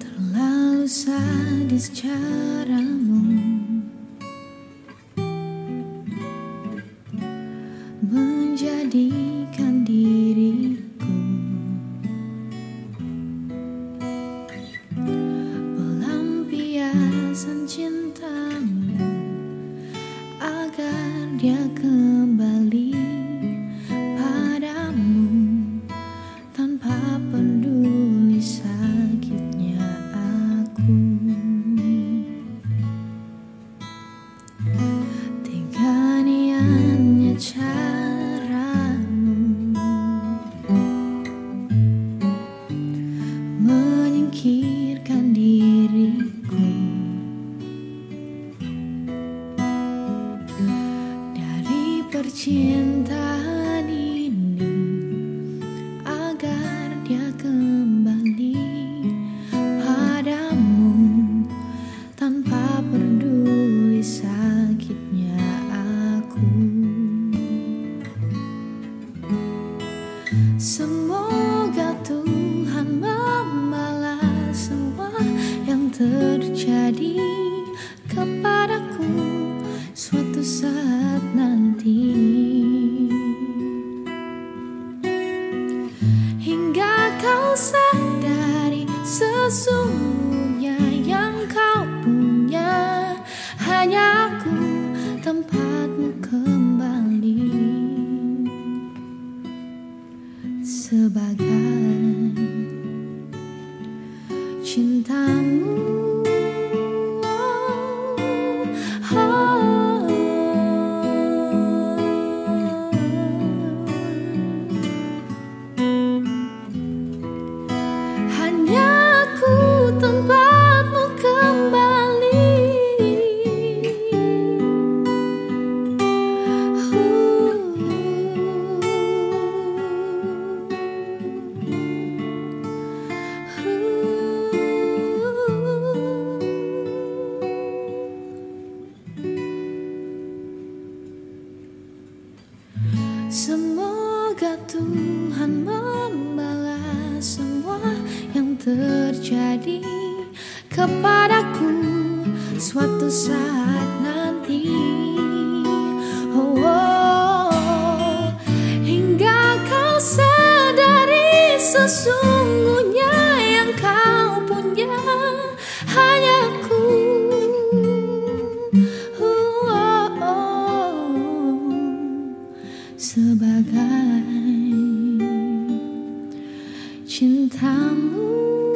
Terlalu sadis caramu. 这个等待 azul. Semoga Tuhan membalas semua yang terjadi kepadaku suatu saat. sebagai cintamu.